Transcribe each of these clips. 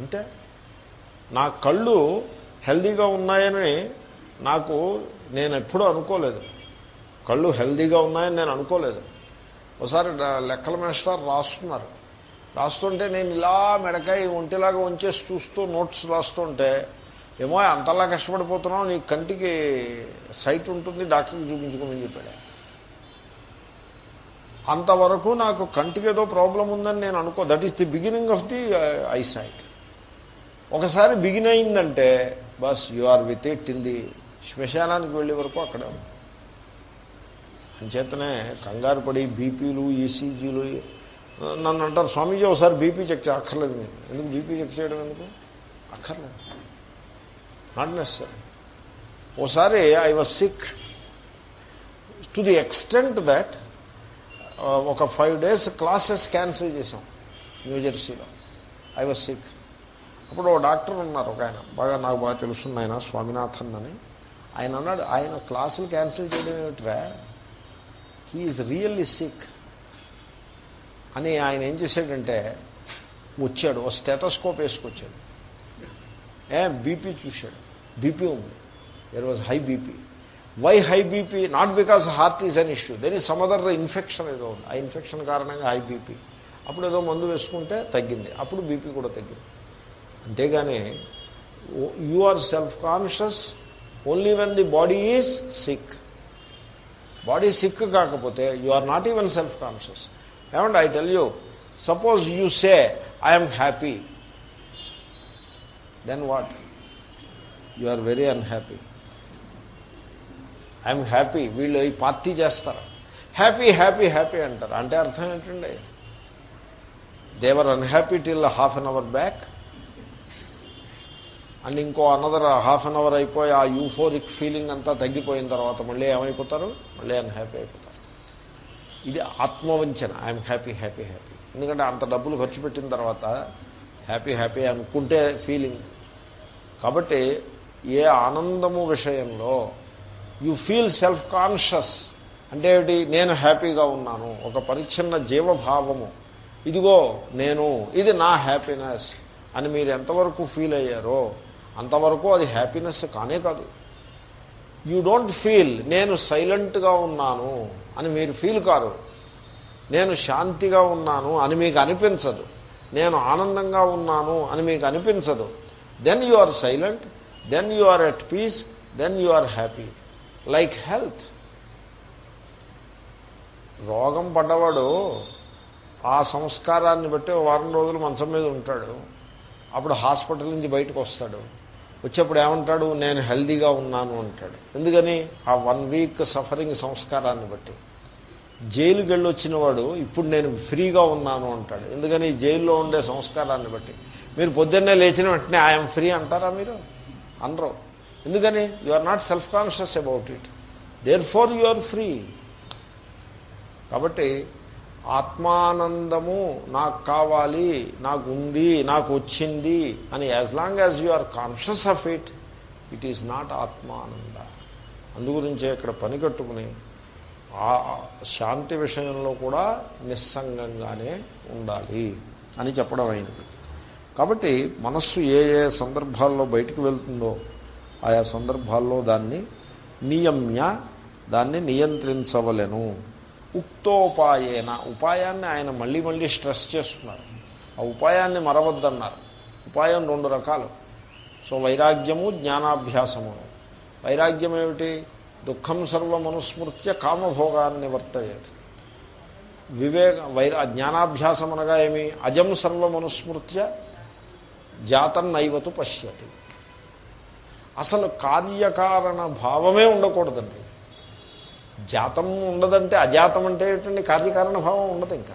అంతే నా కళ్ళు హెల్దీగా ఉన్నాయని నాకు నేను ఎప్పుడూ అనుకోలేదు. కళ్ళు హెల్దీగా ఉన్నాయని నేను అనుకోలేదు. ఒకసారి లెక్కల మినిస్టర్ రాస్తున్నారు. రాస్తుంటే నేను ఇలా మెడకాయ ఒంటిలాగా వంచేసి చూస్తూ నోట్స్ రాస్తుంటే ఏమో అంతలా కష్టపడిపోతున్నావు నీ కంటికి సైట్ ఉంటుంది డాక్టర్కి చూపించుకోమని చెప్పాడు. అంతవరకు నాకు కంటికి ఏదో ప్రాబ్లం ఉందని నేను అనుకో that is the beginning of the eyesight ఒకసారి బిగిన్ అయిందంటే bus you are with it till the శ్మశానానికి వెళ్ళే వరకు అక్కడ అంచేతనే కంగారు పడి బీపీలు ఈసీజీలు నన్ను అంటారు స్వామీజీ ఒకసారి బీపీ చెక్ చే అక్కర్లేదు నేను. ఎందుకు బీపీ చెక్ చేయడం ఎందుకు? అక్కర్లేదు. నాట్ నెసరీ ఓసారి I was sick to the extent that ఒక ఫైవ్ డేస్ క్లాసెస్ క్యాన్సిల్ చేసాం న్యూజెర్సీలో ఐ వాజ్ సిక్ అప్పుడు డాక్టర్ ఉన్నారు ఒక ఆయన. బాగా నాకు బాగా తెలుస్తుంది ఆయన స్వామినాథన్ అని. ఆయన అన్నాడు ఆయన క్లాసులు క్యాన్సిల్ చేయడం ఏమిట్రా? హీఈస్ రియల్లీ సిక్ అని ఆయన ఏం చేశాడంటే వచ్చాడు ఓ స్టెటోస్కోప్ వేసుకొచ్చాడు. ఏ బీపీ చూశాడు. బీపీ ఉంది. There was high BP why high BP not because heart is an issue then ఈ సమదర్ ఇన్ఫెక్షన్ ఏదో ఉంది. ఆ ఇన్ఫెక్షన్ కారణంగా హై బీపీ అప్పుడు ఏదో మందు వేసుకుంటే తగ్గింది. అప్పుడు బీపీ కూడా తగ్గింది. అంతేగాని you are self conscious only when the body is sick body sick కాకపోతే you are not even self conscious ఏమంటే I tell you suppose you say I'm happy then what you are very unhappy I'm happy వీళ్ళు ఈ party చేస్తారు. Happy happy happy అంటారు. అంటే అర్థం ఏంటండి? They were unhappy till half an hour back and ఇంకో another half an hour అయిపోయి ఆ యూఫోరిక్ ఫీలింగ్ అంతా తగ్గిపోయిన తర్వాత మళ్ళీ ఏమైపోతారు? మళ్ళీ అన్హ్యాపీ అయిపోతారు. ఇది ఆత్మవంచన. ఐఎమ్ హ్యాపీ హ్యాపీ హ్యాపీ ఎందుకంటే అంత డబ్బులు ఖర్చు పెట్టిన తర్వాత హ్యాపీ హ్యాపీ అనుకుంటే ఫీలింగ్ కాబట్టి ఏ ఆనందము విషయంలో యు ఫీల్ సెల్ఫ్ కాన్షియస్ అంటే ఏమిటి? నేను హ్యాపీగా ఉన్నాను. ఒక పరిచ్ఛిన్న జీవభావము. ఇదిగో నేను ఇది నా హ్యాపీనెస్ అని మీరు ఎంతవరకు ఫీల్ అయ్యారో అంతవరకు అది హ్యాపీనెస్ కానే కాదు. యూ డోంట్ ఫీల్ నేను సైలెంట్గా ఉన్నాను అని మీరు ఫీల్ కారు. నేను శాంతిగా ఉన్నాను అని మీకు అనిపించదు. నేను ఆనందంగా ఉన్నాను అని మీకు అనిపించదు. Then you are silent then you are at peace then you are happy like health రోగం పడ్డవాడు ఆ సంస్కారాన్ని బట్టి వారం రోజులు మంచం మీద ఉంటాడు. అప్పుడు హాస్పిటల్ నుంచి బయటకు వస్తాడు. వచ్చేప్పుడు ఏమంటాడు? నేను హెల్దీగా ఉన్నాను అంటాడు. ఎందుకని? ఆ వన్ వీక్ సఫరింగ్ సంస్కారాన్ని బట్టి. జైలుకి వెళ్ళి వచ్చిన వాడు ఇప్పుడు నేను ఫ్రీగా ఉన్నాను అంటాడు. ఎందుకని? జైల్లో ఉండే సంస్కారాన్ని బట్టి. మీరు పొద్దున్నే లేచిన వెంటనే ఐఎమ్ ఫ్రీ అంటారా మీరు? అనరు. ఎందుకని? You are not self conscious about it. Therefore you are free. కాబట్టి ఆత్మానందము నాకు కావాలి నాకు ఉంది నాకు వచ్చింది అని as long as you are conscious of it it is not ఆత్మానంద. అందుగురించే ఇక్కడ పని కట్టుకుని ఆ శాంతి విషయంలో కూడా నిస్సంగంగానే ఉండాలి అని చెప్పడం అయినది కాబట్టి మనస్సు ఏ ఏ సందర్భాల్లో బయటికి వెళ్తుందో ఆయా సందర్భాల్లో దాన్ని నియమ్య దాన్ని నియంత్రించవలెను. ఉక్తోపాయేన. ఉపాయాన్ని ఆయన మళ్ళీ మళ్ళీ స్ట్రెస్ చేస్తున్నారు. ఆ ఉపాయాన్ని మరవద్దన్నారు. ఉపాయం రెండు రకాలు. సో వైరాగ్యము జ్ఞానాభ్యాసము. వైరాగ్యం ఏమిటి దుఃఖం సర్వమనుస్మృత్య కామభోగాన్ని వర్తయ్యేది వివేక వైరా జ్ఞానాభ్యాసం అనగా ఏమి? అజం సర్వమనుస్మృత్య జాతం నైవతు పశ్యతి. అసలు కార్యకారణ భావమే ఉండకూడదండి. జాతం ఉండదంటే అజాతం అంటే ఏంటండి? కార్యకారణ భావం ఉండదు ఇంకా.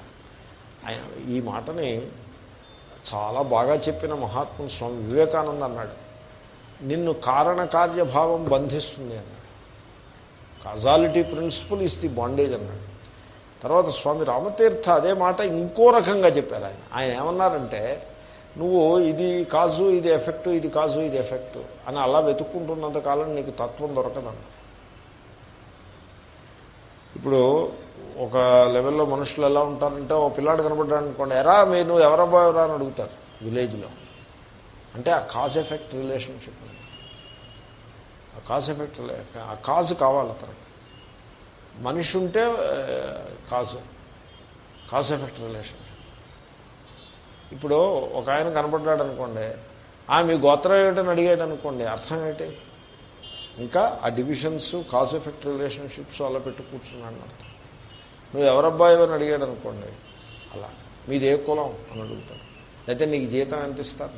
ఆయన ఈ మాటని చాలా బాగా చెప్పిన మహాత్ముడు స్వామి వివేకానంద అన్నాడు. నిన్ను కారణకార్యభావం బంధిస్తుంది అన్నాడు. Causality principle is the bondage అన్నాడు. తర్వాత స్వామి రామతీర్థ అదే మాట ఇంకో రకంగా చెప్పారు ఆయన. ఆయన ఏమన్నారంటే నువ్వు ఇది కాజు ఇది ఎఫెక్టు ఇది కాజు ఇది ఎఫెక్టు అని అలా వెతుక్కుంటున్నంత కాలం నీకు తత్వం దొరకదన్నా ఇప్పుడు ఒక లెవెల్లో మనుషులు ఎలా ఉంటారంటే ఓ పిల్లాడు కనబడ్డాడు అనుకోండి ఎరా మీరు నువ్వు ఎవరబ్బాయిరా అని అడుగుతారు విలేజ్లో. అంటే ఆ కాజ్ ఎఫెక్ట్ రిలేషన్షిప్ ఆ కాజ్ ఎఫెక్ట్ ఆ కాజ్ కావాలి అతనికి. మనిషి ఉంటే కాజ్ కాజ్ ఎఫెక్ట్ రిలేషన్షిప్. ఇప్పుడు ఒక ఆయన కనపడ్డాడు అనుకోండి ఆమె మీ గోత్రం ఏమిటని అడిగాడు అనుకోండి అర్థం ఏంటి? ఇంకా ఆ డివిజన్స్ కాజ్ ఎఫెక్ట్ రిలేషన్షిప్స్ అలా పెట్టు కూర్చున్నాడు అర్థం నువ్వు ఎవరబ్బాయి అని అడిగాడు అనుకోండి అలా మీది ఏ కులం అని అడుగుతాడు. అయితే నీకు జీతం ఎంత ఇస్తారు?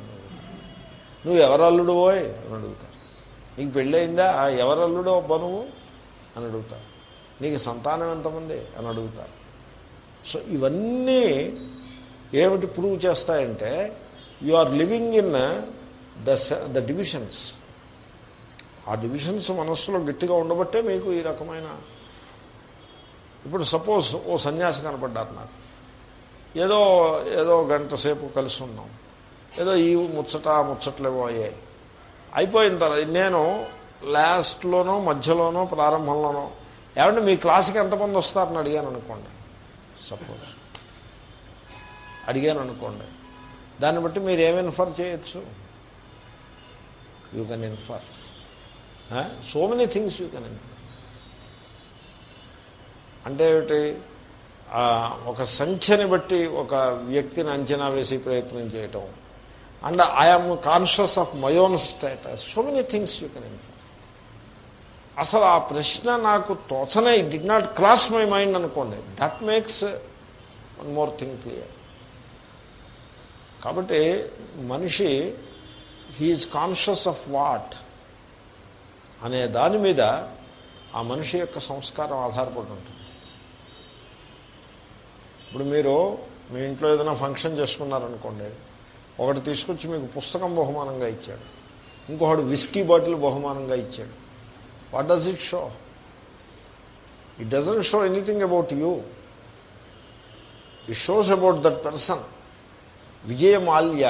నువ్వు ఎవరల్లుడు పోయ్ అని అడుగుతారు నీకు పెళ్ళయిందా? ఎవరల్లుడో అబ్బా నువ్వు? అని అడుగుతారు నీకు సంతానం ఎంతమంది? అని అడుగుతారు సో ఇవన్నీ ఏమిటి ప్రూవ్ చేస్తాయంటే you are living in the the divisions ఆ డివిజన్స్ మనస్సులో గట్టిగా ఉండబట్టే మీకు ఈ రకమైన ఇప్పుడు సపోజ్ ఓ సన్యాసి కనపడ్డారు నాకు. ఏదో ఏదో గంట సేపు కలిసి ఉన్నాం. ఏదో ఈ ముచ్చట ముచ్చట్లేవో అయ్యాయి. అయిపోయిన తర్వాత నేను లాస్ట్లోనో మధ్యలోనో ప్రారంభంలోనో ఏమంటే మీ క్లాస్కి ఎంతమంది వస్తారని అడిగాను అనుకోండి. సపోజ్ అడిగాను అనుకోండి. దాన్ని బట్టి మీరు ఏమి ఇన్ఫర్ చేయొచ్చు? You can infer so many things you can అంటే ఏమిటి? ఒక సంఖ్యని బట్టి ఒక వ్యక్తిని అంచనా వేసి ప్రయత్నం చేయటం. And I'm conscious of my own status. So many things you can infer అసలు ఆ ప్రశ్న నాకు తోచనే did not cross my mind అనుకోండి. That makes one more thing clear కాబట్టి మనిషి హీఈస్ కాన్షియస్ ఆఫ్ వాట్ అనే దాని మీద ఆ మనిషి యొక్క సంస్కారం ఆధారపడి ఉంటుంది. ఇప్పుడు మీరు మీ ఇంట్లో ఏదైనా ఫంక్షన్ చేసుకున్నారనుకోండి ఒకటి తీసుకొచ్చి మీకు పుస్తకం బహుమానంగా ఇచ్చాడు ఇంకొకటి విస్కీ బాటిల్ బహుమానంగా ఇచ్చాడు. What does it show it doesn't show anything about you it shows about that person Vijay Mallya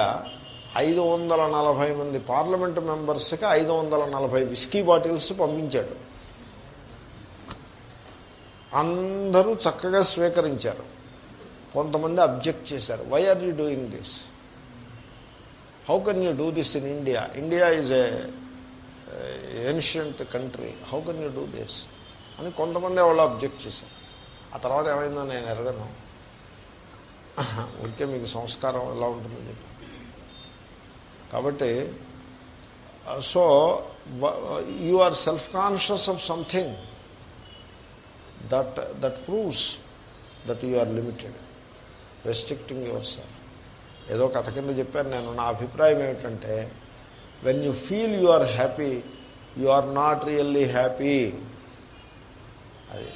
ఐదు వందల నలభై మంది పార్లమెంటు మెంబర్స్కి ఐదు వందల నలభై విస్కీ బాటిల్స్ పంపించాడు. అందరూ చక్కగా స్వీకరించారు. కొంతమంది అబ్జెక్ట్ చేశారు. Why are you doing this how can you do this in India India is a ancient country how can you do this అని కొంతమంది వాళ్ళు అబ్జెక్ట్ చేశారు. ఆ తర్వాత ఏమైందో నేను ఎరగను. ఉంటే మీకు సంస్కారం ఎలా ఉంటుందని చెప్పి. కాబట్టి so you are self conscious of something that that proves that you are limited restricting yourself ఏదో కథ కింద చెప్పాను నేను నా అభిప్రాయం ఏమిటంటే when you feel you are happy you are not really happy అది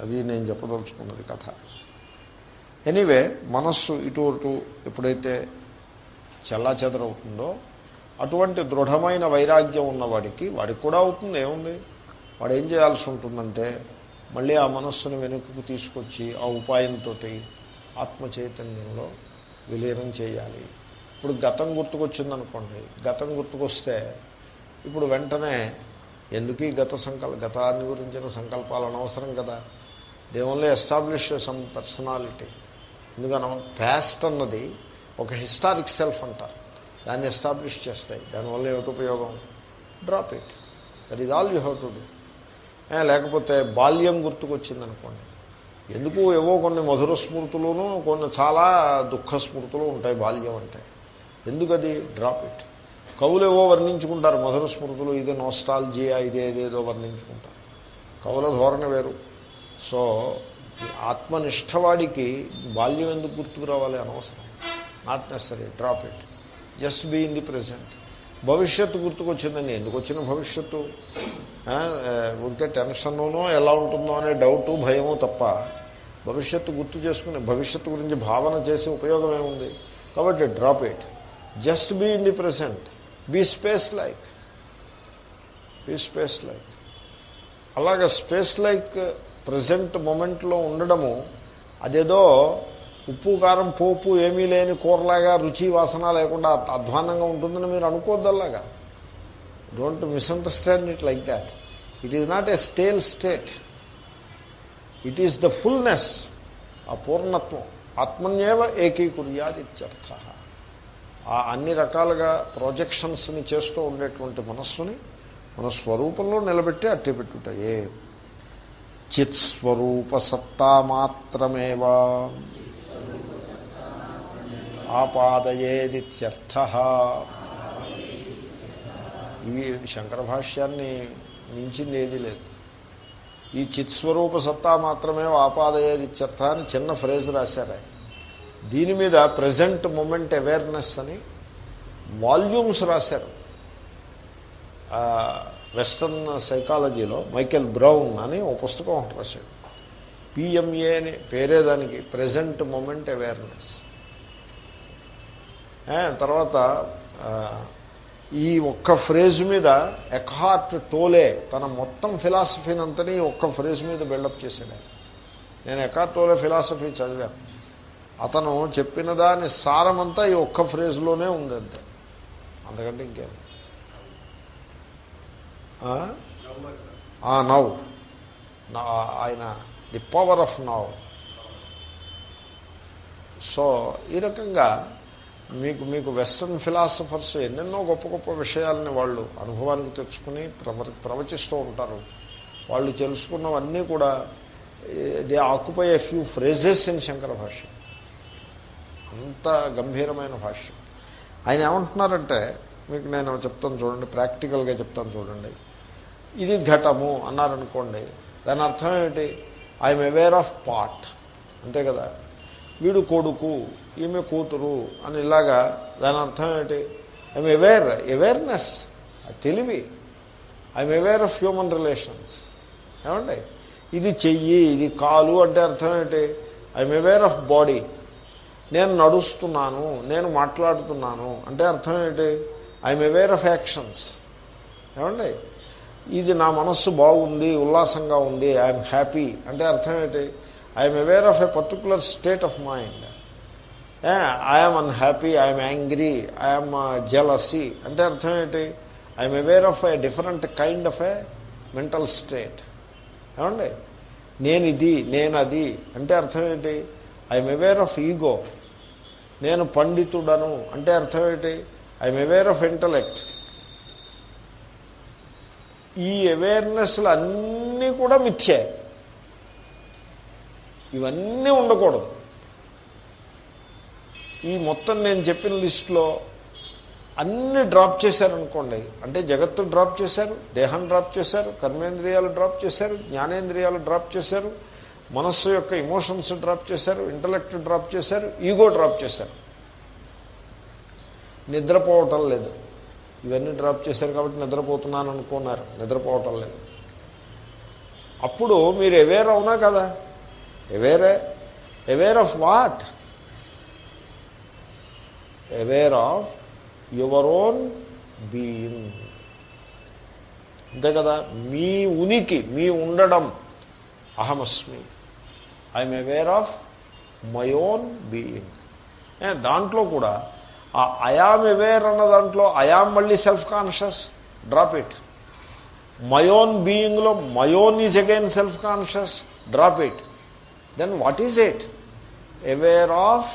అది నేను చెప్పదలుచుకున్నది కథ. ఎనీవే మనస్సు ఇటు అటు ఎప్పుడైతే చల్లా చెదరవుతుందో అటువంటి దృఢమైన వైరాగ్యం ఉన్నవాడికి వాడికి కూడా అవుతుంది ఏముంది? వాడు ఏం చేయాల్సి ఉంటుందంటే మళ్ళీ ఆ మనస్సును వెనుకకు తీసుకొచ్చి ఆ ఉపాయంతో ఆత్మ చైతన్యంలో విలీనం చేయాలి. ఇప్పుడు గతం గుర్తుకొచ్చిందనుకోండి గతం గుర్తుకొస్తే ఇప్పుడు వెంటనే ఎందుకు ఈ గత సంకల్ప గతాన్ని గురించిన సంకల్పాలు అనవసరం కదా? They establish some personality. ఎందుకన past అన్నది ఒక హిస్టారిక్ సెల్ఫ్ అంటారు. దాన్ని ఎస్టాబ్లిష్ చేస్తాయి. దానివల్ల ఏమిటి ఉపయోగం? Drop it. That is all you have to do. లేకపోతే బాల్యం గుర్తుకొచ్చిందనుకోండి. ఎందుకు ఏవో కొన్ని మధుర స్మృతులను కొన్ని చాలా దుఃఖ స్మృతులు ఉంటాయి బాల్యం అంటే. ఎందుకది? Drop it. కవులు ఏవో వర్ణించుకుంటారు మధుర స్మృతులు ఇది నోస్టాల్జియా ఇదే ఏదేదో వర్ణించుకుంటారు. కవుల ధోరణ వేరు. సో ఆత్మనిష్టవాడికి బాల్యం ఎందుకు గుర్తుకు రావాలి అనవసరం. Not necessary drop it just be in the present భవిష్యత్తు గుర్తుకొచ్చిందండి. ఎందుకు వచ్చిన భవిష్యత్తు? ఉంటే టెన్షన్లోనో ఎలా ఉంటుందో అనే డౌటు భయమో తప్ప భవిష్యత్తు గుర్తు చేసుకుని భవిష్యత్తు గురించి భావన చేసే ఉపయోగం ఏముంది? కాబట్టి drop it just be in the present be space like be space like అలాగే స్పేస్ లైక్ ప్రజెంట్ మూమెంట్లో ఉండడము అదేదో ఉప్పు కారం పోపు ఏమీ లేని కూరలాగా రుచి వాసన లేకుండా అధ్వానంగా ఉంటుందని మీరు అనుకోద్దల్లాగా don't misunderstand it like that it is not a stale state it is the fullness ఆ పూర్ణత్వం ఆత్మన్యేవ ఏకీకుర్యాదిత్యర్థ ఆ అన్ని రకాలుగా ప్రొజెక్షన్స్ని చేస్తూ ఉండేటువంటి మనస్సుని మన స్వరూపంలో నిలబెట్టి అట్టి పెట్టుటయే. చిత్స్వరూప సత్తా మాత్రమేవా. ఆపాదయేదిత్యర్థ. ఇవి శంకర భాష్యాన్ని మించింది ఏదీ లేదు. ఈ చిత్స్వరూప సత్తా మాత్రమే ఆపాదయేది చెత్త అని చిన్న ఫ్రేజ్ రాశారు దీని మీద ప్రజెంట్ మూమెంట్ అవేర్నెస్ అని వాల్యూమ్స్ రాశారు. వెస్టర్న్ సైకాలజీలో మైకెల్ బ్రౌన్ అని ఓ పుస్తకం ఒకటి రాశాడు. పిఎంఏ అని పేరే దానికి ప్రజెంట్ మూమెంట్ అవేర్నెస్. తర్వాత ఈ ఒక్క ఫ్రేజ్ మీద ఎక్హార్ట్ టోలే తన మొత్తం ఫిలాసఫీని అంతని ఒక్క ఫ్రేజ్ మీద బిల్డప్ చేశాడు నేను ఎక్హార్ట్ టోలే ఫిలాసఫీ చదివాను. అతను చెప్పిన దాని సారమంతా ఈ ఒక్క ఫ్రేజ్లోనే ఉంది అంతే అంతకంటే ఇంకేం? నవ్ ఆయన the power of now so ఈ రకంగా మీకు మీకు వెస్ట్రన్ ఫిలాసఫర్స్ ఎన్నెన్నో గొప్ప గొప్ప విషయాలని వాళ్ళు అనుభవానికి తెచ్చుకుని ప్రవ ప్రవచిస్తూ ఉంటారు. వాళ్ళు తెలుసుకున్నవన్నీ కూడా they occupy a few phrases in Shankara భాష అంత గంభీరమైన భాష ఆయన ఏమంటున్నారంటే మీకు నేను చెప్తాను చూడండి ప్రాక్టికల్గా చెప్తాను చూడండి. ఇది ఘటము అన్నారనుకోండి దాని అర్థం ఏమిటి? I'm aware of part. అంతే కదా? వీడు కొడుకు ఈమె కూతురు అని ఇలాగా దాని అర్థం ఏంటి? ఐఎమ్ అవేర్ అవేర్నెస్ తెలివి. I'm aware of human relations ఏమండి? ఇది చెయ్యి ఇది కాలు అంటే అర్థం ఏంటి? ఐఎమ్ అవేర్ ఆఫ్ బాడీ నేను నడుస్తున్నాను నేను మాట్లాడుతున్నాను అంటే అర్థం ఏంటి? ఐఎమ్ అవేర్ ఆఫ్ యాక్షన్స్ ఏమండి? ఇది నా మనస్సు బాగుంది ఉల్లాసంగా ఉంది ఐఎమ్ హ్యాపీ అంటే అర్థం ఏంటి? I'm aware of a particular state of mind I'm unhappy I'm angry I'm jealousy అంటే అర్థం ఏంటి? I'm aware of a different kind of a mental state ఏమండి? నేను ఇది నేను అది. అంటే అర్థం ఏంటి? ఐఎమ్ అవేర్ ఆఫ్ ఈగో నేను పండితుడను. అంటే అర్థం ఏంటి? ఐఎమ్ అవేర్ ఆఫ్ ఇంటలెక్ట్ ఈ అవేర్నెస్లు అన్నీ కూడా మిథ్యాయి ఇవన్నీ ఉండకూడదు. ఈ మొత్తం నేను చెప్పిన లిస్టులో అన్ని డ్రాప్ చేశారనుకోండి అంటే జగత్తు డ్రాప్ చేశారు దేహం డ్రాప్ చేశారు కర్మేంద్రియాలు డ్రాప్ చేశారు జ్ఞానేంద్రియాలు డ్రాప్ చేశారు మనస్సు యొక్క ఇమోషన్స్ డ్రాప్ చేశారు ఇంటలెక్ట్ డ్రాప్ చేశారు ఈగో డ్రాప్ చేశారు. నిద్రపోవటం లేదు. ఇవన్నీ డ్రాప్ చేశారు కాబట్టి నిద్రపోతున్నాను అనుకున్నారు నిద్రపోవటం లేదు. అప్పుడు మీరు అవేర్ అవునా కదా? అవేరే aware of what aware of your own being అంతే కదా? మీ ఉనికి మీ ఉండడం అహమస్మి. I'm aware of my own being దాంట్లో కూడా ఆ అయామ్ అవేర్ అన్న దాంట్లో అయామ్ మళ్ళీ self conscious drop it my own బీయింగ్లో my own is again self conscious drop it then what is it aware of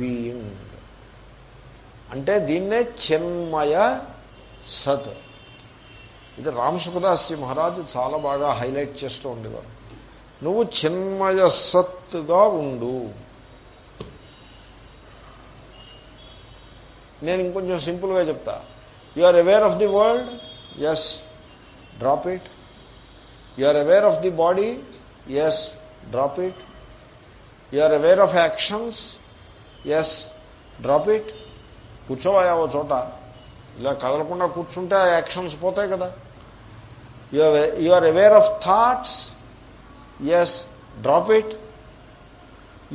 being అంటే దీన్నే చిన్మయ సత్. ఇది రామసుఖదాస్జీ మహారాజు చాలా బాగా హైలైట్ చేస్తూ ఉండేవారు. నువ్వు చిన్మయ సత్తుగా ఉండు. నేను ఇంకొంచెం సింపుల్గా చెప్తా. You are aware of the world yes drop it you are aware of the body yes drop it you are aware of actions yes drop it కూర్చోవాయావో చోట. ఇలా కదలకుండా కూర్చుంటే ఆ యాక్షన్స్ పోతాయి కదా. You are aware of thoughts yes drop it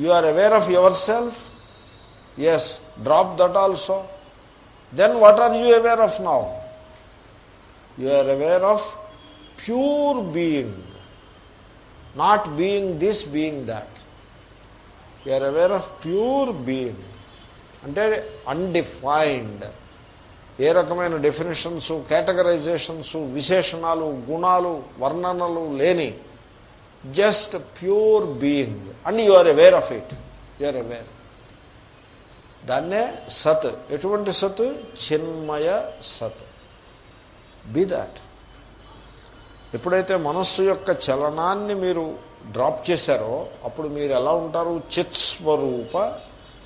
you are aware of yourself yes drop that also then what are you aware of now you are aware of pure being not being this being that you are aware of pure being అంటే undefined ఏ రకమైన definitions categorisations విశేషణాలు గుణాలు వర్ణనలు లేని just pure being and you are aware of it you're aware దాన్నే సత్. ఎటువంటి సత్? చిన్మయ సత్. బి దాట్ ఎప్పుడైతే మనస్సు యొక్క చలనాన్ని మీరు డ్రాప్ చేశారో అప్పుడు మీరు ఎలా ఉంటారు? చిత్స్వరూప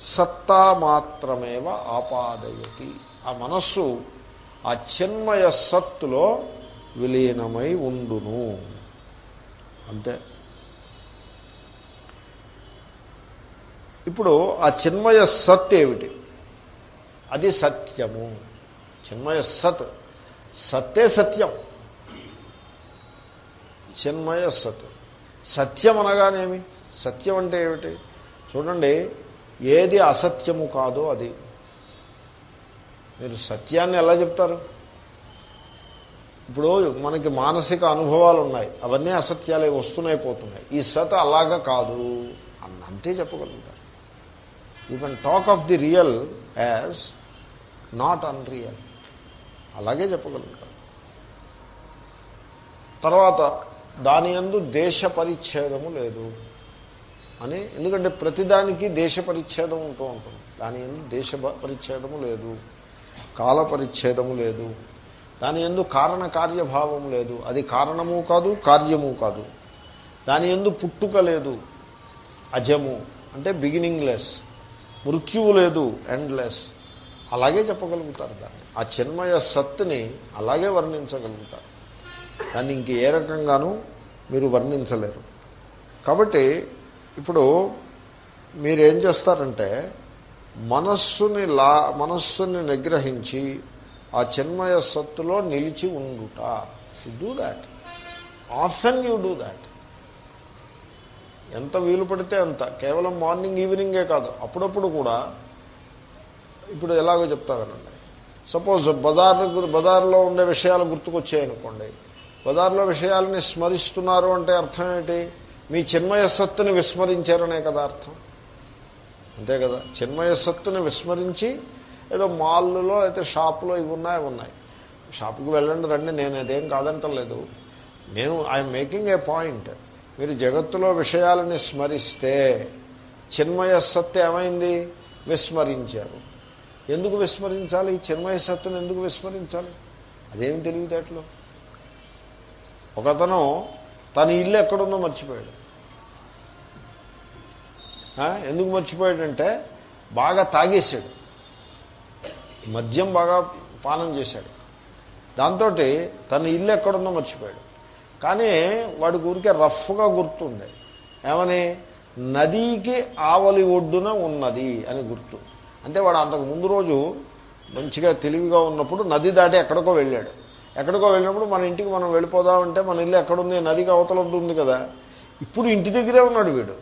సత్తా మాత్రమేవ ఆపాదయతి. ఆ మనస్సు ఆ చిన్మయ సత్తులో విలీనమై ఉండును. అంతే. ఇప్పుడు ఆ చిన్మయ సత్ ఏమిటి? అది సత్యము. చిన్మయ సత్. సత్తే సత్యం. చిన్మయ సత్. సత్యం అనగానేమి సత్యం అంటే ఏమిటి? చూడండి ఏది అసత్యము కాదో అది. మీరు సత్యాన్ని ఎలా చెప్తారు? ఇప్పుడు మనకి మానసిక అనుభవాలు ఉన్నాయి అవన్నీ అసత్యాలే వస్తున్నాయి పోతున్నాయి. ఈ సత్ అలాగా కాదు అన్నంతే చెప్పగలుగుతారు. You can talk of the real as not unreal అలాగే చెప్పగలుగుతారు. తర్వాత దాని అందు దేశ పరిచ్ఛేదము లేదు అని ఎందుకంటే ప్రతిదానికి దేశ పరిచ్ఛేదం ఉంటూ ఉంటుంది. దాని ఎందు దేశ పరిచ్ఛేదము లేదు కాల పరిచ్ఛేదము లేదు దాని ఎందు కారణ కార్యభావం లేదు. అది కారణము కాదు కార్యము కాదు. దాని ఎందు పుట్టుక లేదు అజము అంటే బిగినింగ్ లెస్ మృత్యువు లేదు ఎండ్లెస్. అలాగే చెప్పగలుగుతారు దాన్ని. ఆ చిన్మయ సత్తుని అలాగే వర్ణించగలుగుతారు. దాన్ని ఇంక ఏ రకంగానూ మీరు వర్ణించలేరు. కాబట్టి ఇప్పుడు మీరేం చేస్తారంటే మనస్సుని లా మనస్సుని నిగ్రహించి ఆ చిన్మయ సత్తులో నిలిచి ఉండుట. You do that often you do that ఎంత వీలు పడితే అంత. కేవలం మార్నింగ్ ఈవినింగే కాదు. అప్పుడప్పుడు కూడా ఇప్పుడు ఎలాగో చెప్తా వినండి. సపోజ్ బజార్ బజార్లో ఉండే విషయాలు గుర్తుకొచ్చాయనుకోండి. బజార్లో విషయాలని స్మరిస్తున్నారు అంటే అర్థం ఏంటి? మీ చిన్మయసత్తుని విస్మరించారనే కదా అర్థం. అంతే కదా? చిన్మయసత్తుని విస్మరించి ఏదో మాల్లో అయితే షాపులో ఇవి ఉన్నాయి ఉన్నాయి. షాపుకి వెళ్ళండి రండి నేను అదేం కాదంటలేదు నేను ఐఎమ్ మేకింగ్ ఏ పాయింట్ మీరు జగత్తులో విషయాలని స్మరిస్తే చిన్మయసత్తు ఏమైంది? విస్మరించారు. ఎందుకు విస్మరించాలి? ఈ చిన్మయసత్తును ఎందుకు విస్మరించాలి? అదేమి తెలివితేటలో? ఒకతను తన ఇల్లు ఎక్కడుందో మర్చిపోయాడు. ఎందుకు మర్చిపోయాడంటే బాగా తాగేశాడు. మద్యం బాగా పానం చేశాడు. దాంతో తన ఇల్లు ఎక్కడుందో మర్చిపోయాడు. కానీ వాడి ఊరికే రఫ్గా గుర్తుంది. ఏమని? నదీకి ఆవలి ఒడ్డున ఉన్నది అని గుర్తు. అంటే వాడు అంతకు ముందు రోజు మంచిగా తెలివిగా ఉన్నప్పుడు నది దాటి ఎక్కడికో వెళ్ళాడు. ఎక్కడికో వెళ్ళినప్పుడు మన ఇంటికి మనం వెళ్ళిపోదామంటే మన ఇల్లు ఎక్కడుంది? నదికి అవతల ఉంది కదా. ఇప్పుడు ఇంటి దగ్గరే ఉన్నాడు వీడు.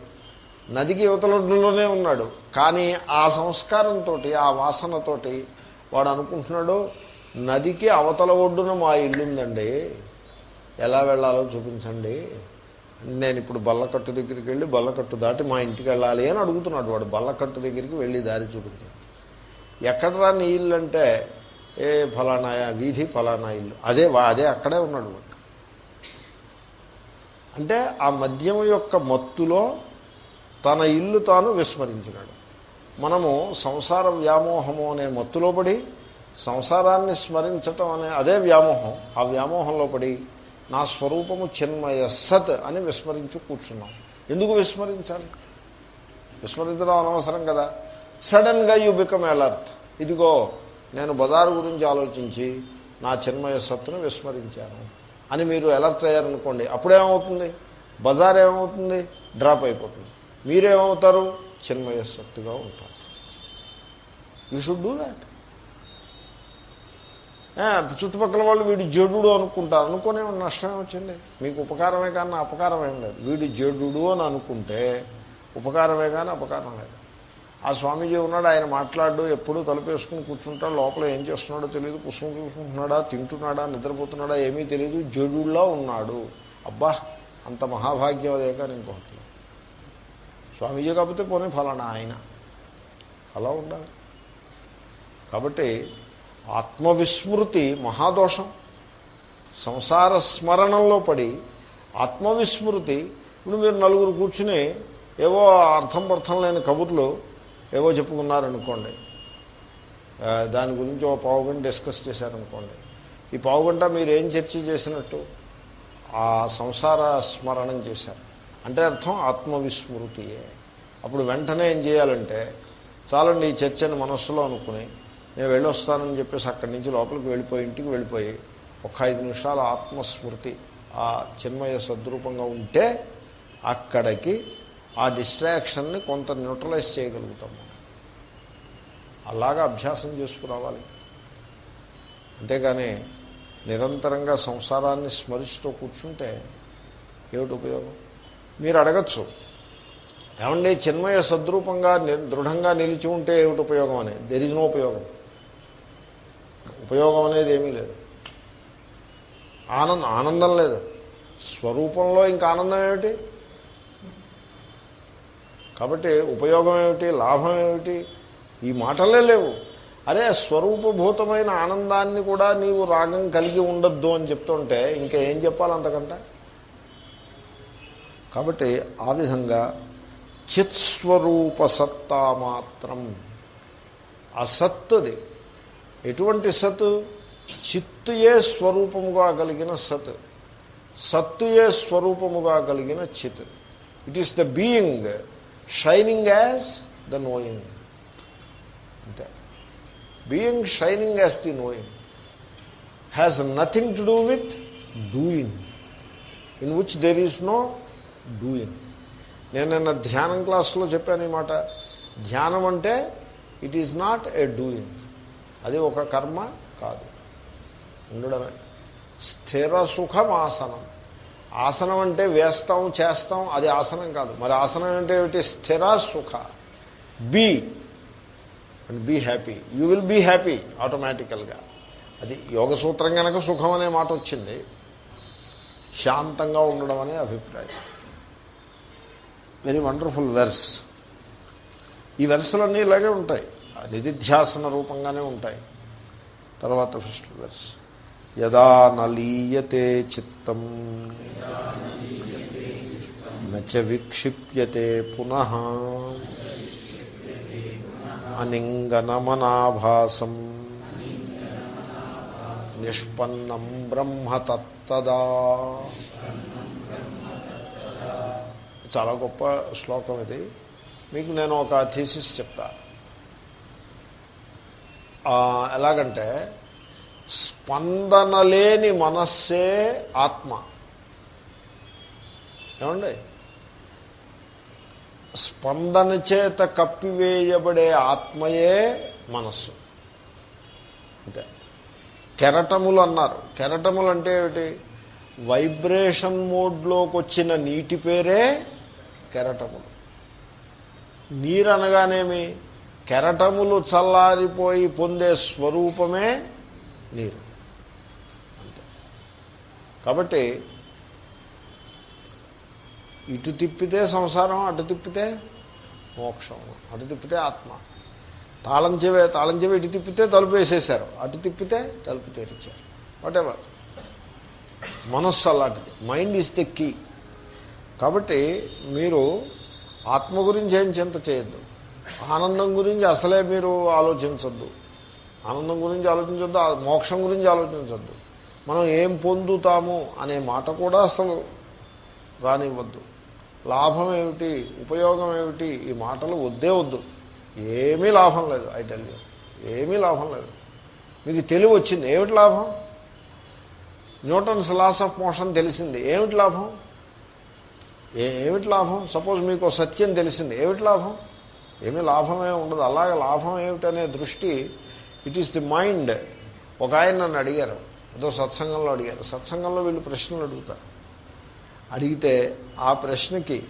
నదికి యువతలొడ్డులోనే ఉన్నాడు. కానీ ఆ సంస్కారంతో ఆ వాసనతోటి వాడు అనుకుంటున్నాడు నదికి అవతల ఒడ్డున మా ఇల్లుందండి ఎలా వెళ్ళాలో చూపించండి. నేను ఇప్పుడు బల్లకట్టు దగ్గరికి వెళ్ళి బల్లకట్టు దాటి మా ఇంటికి వెళ్ళాలి అని అడుగుతున్నాడు వాడు. బల్లకట్టు దగ్గరికి వెళ్ళి దారి చూపించండి. ఎక్కడరా నీ ఇల్లు అంటే ఏ ఫలానా వీధి ఫలానా ఇల్లు. అదే అదే అక్కడే ఉన్నాడు. అంటే ఆ మద్యం యొక్క మత్తులో తన ఇల్లు తాను విస్మరించినాడు. మనము సంసార వ్యామోహము అనే మత్తులో పడి సంసారాన్ని స్మరించటం అనే అదే వ్యామోహం. ఆ వ్యామోహంలో పడి నా స్వరూపము చిన్మయ సత్ అని విస్మరించు కూర్చున్నాం. ఎందుకు విస్మరించాలి? విస్మరించడం అనవసరం కదా. సడన్గా యూ బికమ్ అలర్ట్ ఇదిగో నేను బజారు గురించి ఆలోచించి నా చిన్మయ సత్తును విస్మరించాను. అని మీరు అలర్ట్ అయ్యారనుకోండి అప్పుడేమవుతుంది? బజార్ ఏమవుతుంది? డ్రాప్ అయిపోతుంది. మీరేమవుతారు? చిన్మయ సత్తుగా ఉంటారు. యూ షుడ్ డూ దాట్ చుట్టుపక్కల వాళ్ళు వీడు జడుడు అనుకుంటారు అనుకునే నష్టమే వచ్చింది మీకు ఉపకారమే కానీ అపకారం ఏం లేదు. వీడు జడుడు అని అనుకుంటే ఉపకారమే కానీ అపకారం లేదు. ఆ స్వామీజీ ఉన్నాడు ఆయన మాట్లాడు ఎప్పుడూ తలపేసుకుని కూర్చుంటాడు లోపల ఏం చేస్తున్నాడో తెలియదు పుష్పం చూసుకుంటున్నాడా తింటున్నాడా నిద్రపోతున్నాడా ఏమీ తెలియదు జడుల్లా ఉన్నాడు. అబ్బా అంత మహాభాగ్యం అదే కానీ ఇంకొకటి. స్వామీజీ కాకపోతే పోనీ ఫలానా ఆయన. అలా ఉండాలి. కాబట్టి ఆత్మవిస్మృతి మహాదోషం. సంసార స్మరణంలో పడి ఆత్మవిస్మృతి. ఇప్పుడు మీరు నలుగురు కూర్చుని ఏవో అర్థం అర్థం లేని కబుర్లు ఏవో చెప్పుకున్నారనుకోండి. దాని గురించి ఓ పావుగంట డిస్కస్ చేశారనుకోండి. ఈ పావుగంట మీరు ఏం చర్చ చేసినట్టు? ఆ సంసార స్మరణం చేశారు. అంటే అర్థం ఆత్మవిస్మృతియే. అప్పుడు వెంటనే ఏం చేయాలంటే చాలండి ఈ చర్చని మనస్సులో అనుకుని నేను వెళ్ళొస్తానని చెప్పేసి అక్కడి నుంచి లోపలికి వెళ్ళిపోయి ఇంటికి వెళ్ళిపోయి ఒక ఐదు నిమిషాల ఆత్మస్మృతి ఆ చిన్మయ సద్రూపంగా ఉంటే అక్కడికి ఆ డిస్ట్రాక్షన్ని కొంత న్యూట్రలైజ్ చేయగలుగుతాము అలాగా అభ్యాసం చేసుకురావాలి అంతేగాని నిరంతరంగా సంసారాన్ని స్మరిస్తూ కూర్చుంటే ఏమిటి ఉపయోగం? మీరు అడగచ్చు ఏమండి చిన్మయ సద్రూపంగా దృఢంగా నిలిచి ఉంటే ఏమిటి ఉపయోగం అని? దెర్ ఇస్ నో ఉపయోగం. ఉపయోగం అనేది ఏమీ లేదు. ఆనందం ఆనందం లేదు. స్వరూపంలో ఇంకా ఆనందం ఏమిటి? కాబట్టి ఉపయోగం ఏమిటి లాభం ఏమిటి ఈ మాటలే లేవు. అరే స్వరూపభూతమైన ఆనందాన్ని కూడా నీవు రాగం కలిగి ఉండొద్దు అని చెప్తుంటే ఇంకా ఏం చెప్పాలి అంతకంటే? కాబట్టి ఆ విధంగా చిత్స్వరూప సత్తా మాత్రం అసత్తుది. ఎటువంటి సత్ చిత్తుయే స్వరూపముగా కలిగిన సత్ సత్తుయే స్వరూపముగా కలిగిన చిత్ it is the being shining as the knowing అంతే being shining as the knowing has nothing to do with doing in which there is no doing నేను నిన్న ధ్యానం క్లాస్లో చెప్పాను ఈ మాట. ధ్యానం అంటే it is not a doing అది ఒక కర్మ కాదు. ఉండడమే. స్థిర సుఖం ఆసనం అంటే వేస్తాం చేస్తాం అది ఆసనం కాదు. మరి ఆసనం అంటే ఏమిటి? స్థిర సుఖ. Be and be happy you will be happy ఆటోమేటికల్గా అది యోగ సూత్రం కనుక సుఖం అనే మాట వచ్చింది శాంతంగా ఉండడం అనే అభిప్రాయం. వెరీ వండర్ఫుల్ వెర్స్ ఈ వెర్సులన్నీ ఇలాగే ఉంటాయి. నిధిధ్యాసన రూపంగానే ఉంటాయి. తర్వాత ఫస్ట్ వెర్స్ యదా నలీయతే చిత్తం. నచ విక్షిప్యతే పునః. అనింగనమనాభాసం. నిష్పన్నం బ్రహ్మ తత్తదా. చాలా గొప్ప శ్లోకం ఇది. మీకు నేను ఒక థీసిస్ చెప్తా. ఎలాగంటే స్పందన లేని మనస్సే ఆత్మ. ఏమండి? స్పందన చేత కప్పివేయబడే ఆత్మయే మనస్సు. అంతే. కెరటములు అన్నారు. కెరటములు అంటే ఏమిటి? వైబ్రేషన్ మోడ్లోకి వచ్చిన నీటి పేరే కెరటములు. నీరు అనగానేమి కెరటములు చల్లారిపోయి పొందే స్వరూపమే నీరు. అంతే. కాబట్టి ఇటు తిప్పితే సంసారం అటు తిప్పితే మోక్షం అటు తిప్పితే ఆత్మ. తాళం చెవే తాళం చెవి ఇటు తిప్పితే తలుపు వేసేశారు అటు తిప్పితే తలుపు తెరిచారు. వాటెవర్ మనస్సు అలాంటిది. మైండ్ ఇస్ ద కీ కాబట్టి మీరు ఆత్మ గురించి ఏం చింత చేయొద్దు. ఆనందం గురించి అసలే మీరు ఆలోచించద్దు. ఆనందం గురించి ఆలోచించొద్దు మోక్షం గురించి ఆలోచించొద్దు. మనం ఏం పొందుతాము అనే మాట కూడా అసలు రానివ్వద్దు. లాభం ఏమిటి? ఉపయోగం ఏమిటి? ఈ మాటలు వద్దే వద్దు. ఏమీ లాభం లేదు ఐ టెల్ యూ. ఏమీ లాభం లేదు. మీకు తెలివి వచ్చింది ఏమిటి లాభం? న్యూటన్స్ లాస్ ఆఫ్ మోషన్ తెలిసింది ఏమిటి లాభం? ఏ ఏమిటి లాభం? సపోజ్ మీకు సత్యం తెలిసింది ఏమిటి లాభం? ఏమీ లాభమే ఉండదు. అలాగే లాభం ఏమిటనే దృష్టి ఇట్ ఈస్ ది మైండ్ ఒక ఆయన నన్ను అడిగారు. ఏదో సత్సంగంలో అడిగారు. సత్సంగంలో వీళ్ళు ప్రశ్నలు అడుగుతారు. అడిగితే ఆ ప్రశ్నకి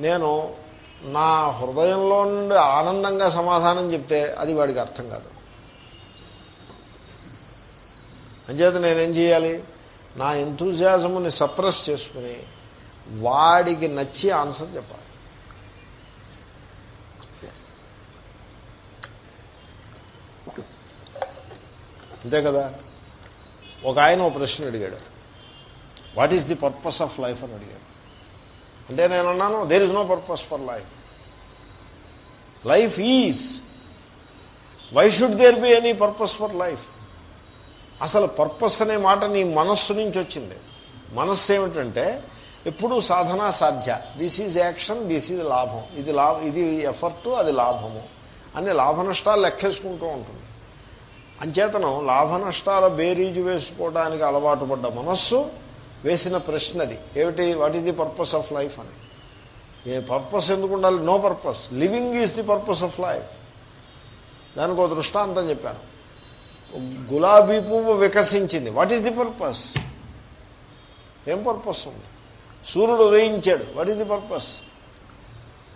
నేను నా హృదయంలో నుండి ఆనందంగా సమాధానం చెప్తే అది వాడికి అర్థం కాదు. అంచేత నేనేం చేయాలి? నా ఎంతూజాజముని సప్రెస్ చేసుకుని వాడికి నచ్చి ఆన్సర్ చెప్పాలి. అంతే కదా? ఒక ఆయన ఒక ప్రశ్న అడిగాడు. What is the purpose of life అని అడిగాడు. అంటే నేను అన్నాను there is no purpose for life life is why should there be any purpose for life అసలు పర్పస్ అనే మాట నీ మనస్సు నుంచి వచ్చింది. మనస్సు ఏమిటంటే ఎప్పుడూ సాధన సాధ్య. This is action this is లాభం. ఇది లాభ ఇది ఎఫర్టు అది లాభము. అని లాభ నష్టాలు లెక్కేసుకుంటూ ఉంటుంది. అంచేతనం లాభ నష్టాల బేరీజు వేసుకోవడానికి అలవాటు పడ్డ మనస్సు వేసిన ప్రశ్నది ఏమిటి? What is the purpose of life అని. ఏ పర్పస్ ఎందుకు ఉండాలి? No purpose living is the purpose of life దానికి ఒక దృష్టాంతం చెప్పాను. గులాబీ పువ్వు వికసించింది. వాట్ ఈజ్ ది పర్పస్ ఏం పర్పస్ ఉంది? సూర్యుడు ఉదయించాడు. వాట్ ఈజ్ ది పర్పస్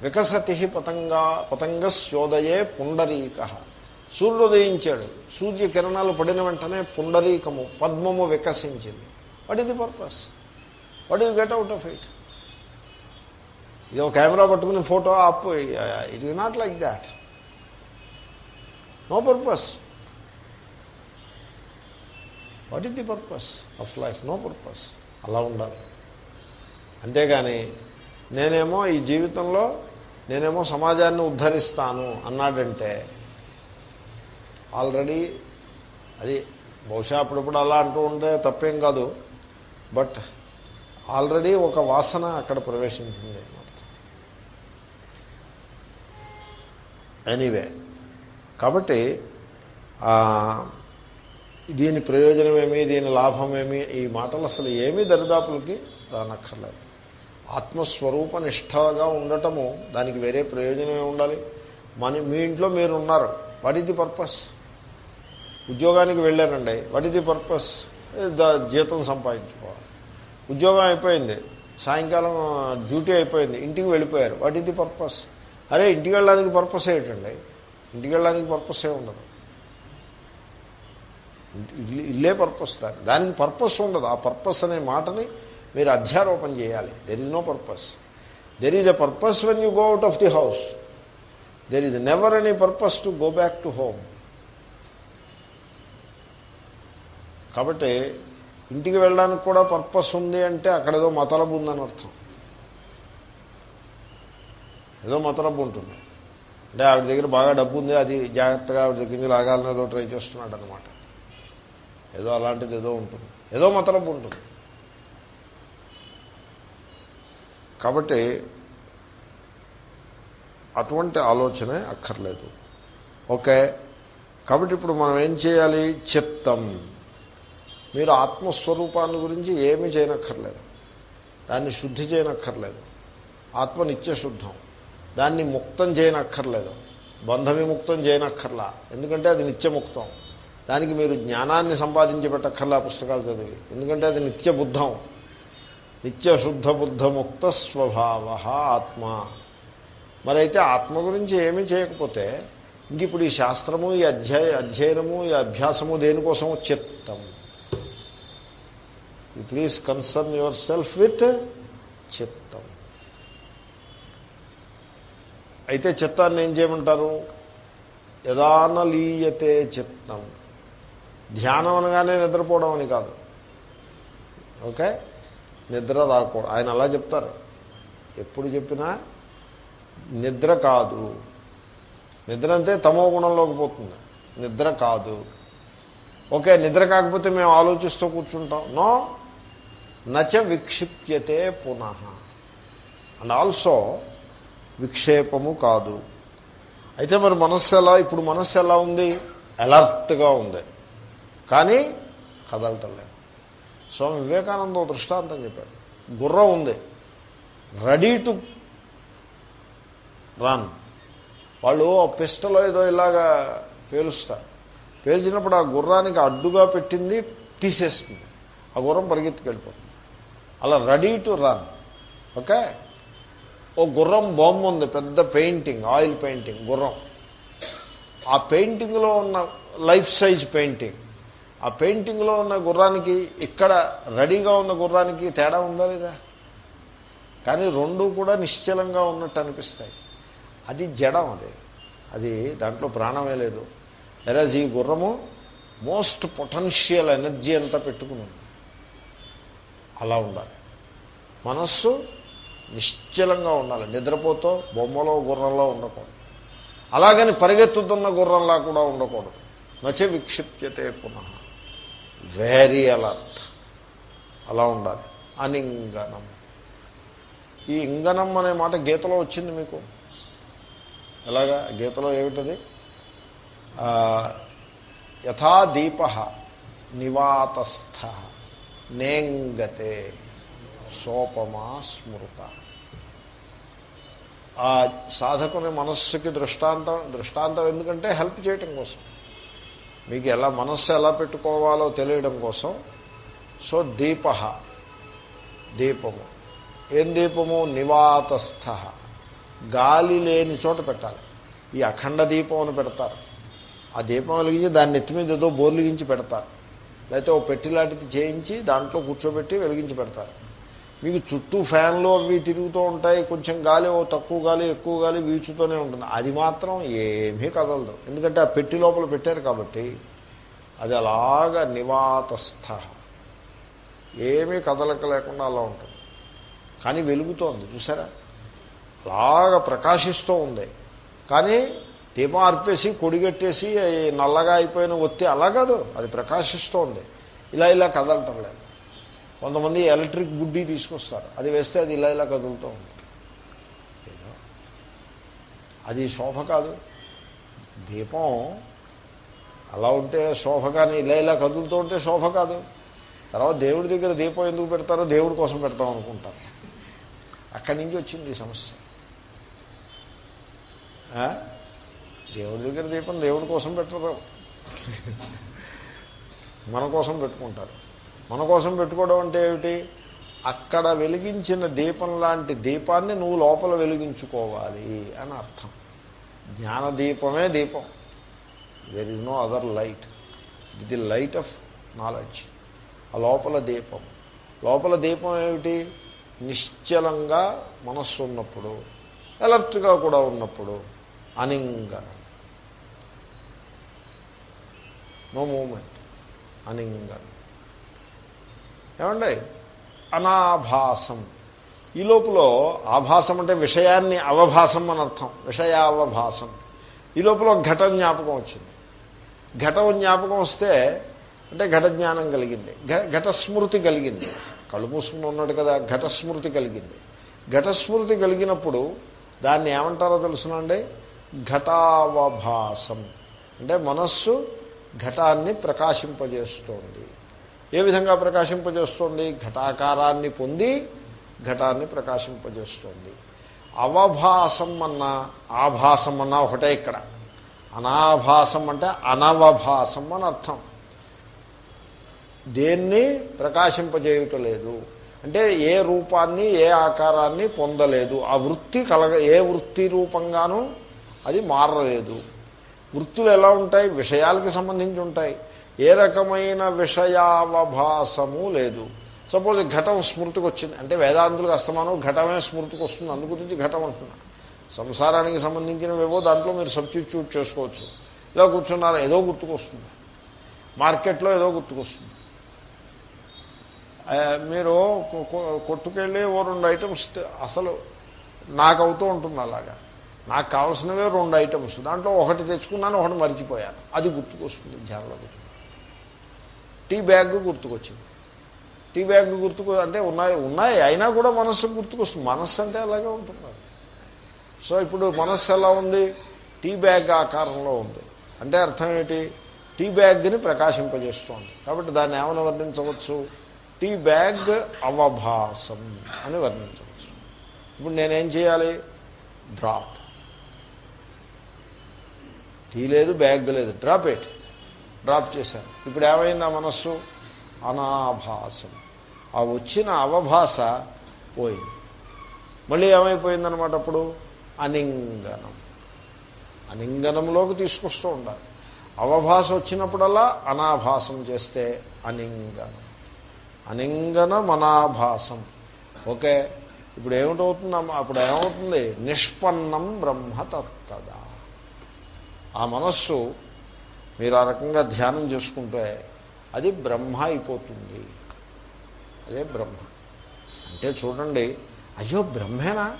వికసతి పతంగా పతంగస్యోదయే పుండరీక. సూర్యుడు ఉదయించాడు. సూర్యకిరణాలు పడిన వెంటనే పుండరీకము పద్మము వికసించింది. What is the purpose what you get out of it ఇది ఒక కెమెరా పట్టుకుని photo up it is not like that no purpose what is the purpose of life no purpose అలా ఉండాలి. అంతేగాని నేనేమో ఈ జీవితంలో నేనేమో సమాజాన్ని ఉద్ధరిస్తాను అన్నాడంటే ఆల్రెడీ అది బహుశా అప్పుడప్పుడు అలా అంటూ ఉంటే తప్పేం కాదు. బట్ ఆల్రెడీ ఒక వాసన అక్కడ ప్రవేశించింది ఎనీవే కాబట్టి దీని ప్రయోజనమేమి దీని లాభమేమి ఈ మాటలు అసలు ఏమీ దరిదాపులకి రానక్కర్లేదు. ఆత్మస్వరూప నిష్టగా ఉండటము దానికి వేరే ప్రయోజనమే ఉండాలి. మన మీ ఇంట్లో మీరు ఉన్నారు వాట్ ఈజ్ ది పర్పస్ ఉద్యోగానికి వెళ్ళారండి వాట్ ఈజ్ ది పర్పస్ జీతం సంపాదించుకోవాలి. ఉద్యోగం అయిపోయింది. సాయంకాలం డ్యూటీ అయిపోయింది. ఇంటికి వెళ్ళిపోయారు. వాట్ ఈజ్ ది పర్పస్ అరే ఇంటికి వెళ్ళడానికి పర్పస్ ఏమిటండి? ఇంటికి వెళ్ళడానికి పర్పస్ ఏ ఉండదు ఇల్లే పర్పస్ దాని. దానికి పర్పస్ ఉండదు. ఆ పర్పస్ అనే మాటని మీరు అధ్యారోపణ చేయాలి. There is no purpose there is a purpose when you go out of the house there is never any purpose to go back to home కాబట్టి ఇంటికి వెళ్ళడానికి కూడా పర్పస్ ఉంది అంటే అక్కడ ఏదో మతలబు ఉందని అర్థం. ఏదో మతలబు ఉంటుంది. అంటే ఆవిడ దగ్గర బాగా డబ్బు ఉంది అది జాగ్రత్తగా ఆవిడ దగ్గర నుంచి లాగాలని ఏదో ట్రై చేస్తున్నాడు అనమాట ఏదో అలాంటిది ఏదో ఉంటుంది. ఏదో మతలబు ఉంటుంది. కాబట్టి అటువంటి ఆలోచనే అక్కర్లేదు. ఓకే. కాబట్టి ఇప్పుడు మనం ఏం చేయాలి? చిత్తం. మీరు ఆత్మస్వరూపాన్ని గురించి ఏమీ చేయనక్కర్లేదు. దాన్ని శుద్ధి చేయనక్కర్లేదు. ఆత్మ నిత్యశుద్ధం దాన్ని ముక్తం చేయనక్కర్లేదు. బంధ విముక్తం చేయనక్కర్లా. ఎందుకంటే అది నిత్యముక్తం. దానికి మీరు జ్ఞానాన్ని సంపాదించి పెట్టక్కర్లా పుస్తకాలు చదివి. ఎందుకంటే అది నిత్య బుద్ధం నిత్యశుద్ధ బుద్ధముక్త స్వభావ ఆత్మ. మరైతే ఆత్మ గురించి ఏమీ చేయకపోతే ఇంక ఇప్పుడు ఈ శాస్త్రము ఈ అధ్యాయ అధ్యయనము ఈ అభ్యాసము దేనికోసము చిత్తం. You please concern yourself with చిత్తం అయితే చిత్తాన్ని ఏం చేయమంటారు? యదానలీయతే చిత్తం. ధ్యానం అనగానే నిద్రపోవడం అని కాదు. ఓకే? నిద్ర రాకూడదు. ఆయన అలా చెప్తారు. ఎప్పుడు చెప్పినా నిద్ర కాదు. నిద్ర అంటే తమో గుణంలోకి పోతుంది. నిద్ర కాదు. ఓకే? నిద్ర కాకపోతే మేము ఆలోచిస్తూ కూర్చుంటాం. నో? నచ విక్షిప్యతే పునః. అండ్ ఆల్సో విక్షేపము కాదు. అయితే మరి మనస్సు ఎలా? ఇప్పుడు మనస్సు ఎలా ఉంది? అలర్ట్గా ఉంది. కానీ కదలటం లేదు. స్వామి వివేకానంద దృష్టాంతం చెప్పాడు. గుర్రం ఉంది. Ready to run. వాళ్ళు పిస్టలో ఏదో ఇలాగా పేలుస్తారు. పేల్చినప్పుడు ఆ గుర్రానికి అడ్డుగా పెట్టింది తీసేస్తుంది. ఆ గుర్రం పరిగెత్తుకెళ్ళిపోతుంది. అలా రెడీ టు రన్. ఓకే? ఓ గుర్రం బొమ్మ ఉంది పెద్ద పెయింటింగ్ ఆయిల్ పెయింటింగ్ గుర్రం. ఆ పెయింటింగ్లో ఉన్న లైఫ్ సైజ్ పెయింటింగ్. ఆ పెయింటింగ్లో ఉన్న గుర్రానికి ఇక్కడ రెడీగా ఉన్న గుర్రానికి తేడా ఉందా లేదా? కానీ రెండు కూడా నిశ్చలంగా ఉన్నట్టు అనిపిస్తాయి. అది జడం అది. అది దాంట్లో ప్రాణమే లేదు. వెరాజ్ ఈ గుర్రము మోస్ట్ పొటెన్షియల్ ఎనర్జీ అంతా పెట్టుకుని అలా ఉండాలి. మనస్సు నిశ్చలంగా ఉండాలి. నిద్రపోతూ బొమ్మలో గుర్రంలో ఉండకూడదు. అలాగని పరిగెత్తుతున్న గుర్రంలా కూడా ఉండకూడదు. నచ విక్షిప్యతే పునః. వెరీ అలర్ట్ అలా ఉండాలి. అనింగనం. ఈ ఇంగనం అనే మాట గీతలో వచ్చింది మీకు? ఎలాగా? గీతలో ఏమిటది? యథా దీప నివాతస్థ. నేంగతే సోపమా స్మృత. ఆ సాధకుని మనస్సుకి దృష్టాంతం దృష్టాంతం ఎందుకంటే హెల్ప్ చేయటం కోసం. మీకు ఎలా మనస్సు ఎలా పెట్టుకోవాలో తెలియడం కోసం. సో దీప దీపము. ఏం దీపము? నివాతస్థ. గాలి లేని చోట పెట్టాలి. ఈ అఖండ దీపం అని పెడతారు. ఆ దీపం వెలిగించి దాన్ని ఎత్తి మీద ఏదో బోర్లిగించి పెడతారు. లేకపోతే ఓ పెట్టి లాంటిది చేయించి దాంట్లో కూర్చోబెట్టి వెలిగించి పెడతారు. మీకు చుట్టూ ఫ్యాన్లు అవి తిరుగుతూ ఉంటాయి కొంచెం గాలి ఓ తక్కువ గాలి ఎక్కువ గాలి వీచుతూనే ఉంటుంది. అది మాత్రం ఏమీ కదలదు. ఎందుకంటే ఆ పెట్టి లోపల పెట్టారు కాబట్టి అది అలాగా నివాతస్థ. ఏమీ కదలక లేకుండా అలా ఉంటుంది. కానీ వెలుగుతోంది చూసారా? అలాగా ప్రకాశిస్తూ ఉంది. కానీ దీపం అర్పేసి కొడిగట్టేసి నల్లగా అయిపోయిన ఒత్తి అలా కాదు. అది ప్రకాశిస్తోంది. ఇలా ఇలా కదలటం లేదు. కొంతమంది ఎలక్ట్రిక్ బుడ్డి తీసుకొస్తారు. అది వేస్తే అది ఇలా ఇలా కదులుతూ ఉంటుంది. అది శోభ కాదు. దీపం అలా ఉంటే శోభ కానీ ఇలా ఇలా కదులుతూ ఉంటే శోభ కాదు. తర్వాత దేవుడి దగ్గర దీపం ఎందుకు పెడతారో దేవుడి కోసం పెడతాం అనుకుంటారు. అక్కడి నుంచి వచ్చింది ఈ సమస్య. దేవుడి దగ్గర దీపం దేవుడి కోసం పెట్టరు. మన కోసం పెట్టుకుంటారు. మన కోసం పెట్టుకోవడం అంటే ఏమిటి? అక్కడ వెలిగించిన దీపం లాంటి దీపాన్ని నువ్వు లోపల వెలిగించుకోవాలి అని అర్థం. జ్ఞానదీపమే దీపం. There is no other light it the light of knowledge ఆ లోపల దీపం. లోపల దీపం ఏమిటి? నిశ్చలంగా మనస్సు ఉన్నప్పుడు ఎలర్ట్గా కూడా ఉన్నప్పుడు అనింగనం. నో మూమెంట్ అనింగనం ఏమండి? అనాభాసం. ఈ లోపల ఆభాసం అంటే విషయాన్ని అవభాసం అని అర్థం. విషయావభాసం. ఈ లోపల ఘట జ్ఞాపకం వచ్చింది. ఘటం జ్ఞాపకం వస్తే అంటే ఘట జ్ఞానం కలిగింది. ఘటస్మృతి కలిగింది. కళ్ళు మూసుకుని ఉన్నాడు కదా ఘటస్మృతి కలిగింది. ఘటస్మృతి కలిగినప్పుడు దాన్ని ఏమంటారో తెలుసునండి? ఘటావభాసం. అంటే మనస్సు ఘటాన్ని ప్రకాశింపజేస్తోంది. ఏ విధంగా ప్రకాశింపజేస్తోంది? ఘటాకారాన్ని పొంది ఘటాన్ని ప్రకాశింపజేస్తోంది. అవభాసం అన్న ఆభాసం అన్న ఒకటే ఇక్కడ. అనాభాసం అంటే అనవభాసం అని అర్థం. దేన్ని ప్రకాశింపజేయటలేదు అంటే ఏ రూపాన్ని ఏ ఆకారాన్ని పొందలేదు. ఆ వృత్తి కలగ ఏ వృత్తి రూపంగానూ అది మారలేదు. వృత్తులు ఎలా ఉంటాయి? విషయాలకి సంబంధించి ఉంటాయి. ఏ రకమైన విషయావభాసము లేదు. సపోజ్ ఘటం స్మృతికి వచ్చింది. అంటే వేదాంతులకు అస్తమానం ఘటమే స్మృతికి వస్తుంది. అందు గురించి ఘటం అంటున్నా. సంసారానికి సంబంధించినవేవో దాంట్లో మీరు సబ్స్టిట్యూట్ చేసుకోవచ్చు. ఇలా కూర్చున్నారు. ఏదో గుర్తుకొస్తుంది మార్కెట్లో ఏదో గుర్తుకొస్తుంది మీరు కొట్టుకెళ్ళి ఓ రెండు ఐటమ్స్ అసలు నాకు అవుతూ ఉంటుంది అలాగా నాకు కావాల్సినవే రెండు ఐటమ్స్. దాంట్లో ఒకటి తెచ్చుకున్నాను ఒకటి మర్చిపోయాను. అది గుర్తుకొస్తుంది ధ్యానంలో టీ బ్యాగ్ గుర్తుకొచ్చింది. టీ బ్యాగ్ గుర్తుకు అంటే ఉన్నాయి ఉన్నాయి అయినా కూడా మనస్సు గుర్తుకొస్తుంది. మనస్సు అంటే అలాగే ఉంటుంది. సో ఇప్పుడు మనస్సు ఎలా ఉంది? టీ బ్యాగ్ ఆకారంలో ఉంది. అంటే అర్థం ఏంటి? టీ బ్యాగ్ని ప్రకాశింపజేస్తోంది. కాబట్టి దాన్ని ఏమైనా వర్ణించవచ్చు? టీ బ్యాగ్ అవభాసం అని వర్ణించవచ్చు. ఇప్పుడు నేనేం చేయాలి? డ్రాప్. టీ లేదు బ్యాగ్ లేదు. Drop it. డ్రాప్ చేశాను. ఇప్పుడు ఏమైంది ఆ మనస్సు? అనాభాసం. ఆ వచ్చిన అవభాస పోయింది. మళ్ళీ ఏమైపోయిందనమాట అప్పుడు? అనింగనం. అనింగనంలోకి తీసుకొస్తూ ఉండాలి. అవభాస వచ్చినప్పుడల్లా అనాభాసం చేస్తే అనింగనం. అనింగన అనాభాసం. ఓకే. ఇప్పుడు ఏమిటవుతుంది అప్పుడు ఏమవుతుంది? నిష్పన్నం బ్రహ్మ తత్తదా ఆ మనస్సు మీరు ఆ రకంగా ధ్యానం చేసుకుంటే అది బ్రహ్మ అయిపోతుంది. అదే బ్రహ్మ. అంటే చూడండి అయ్యో బ్రహ్మేనా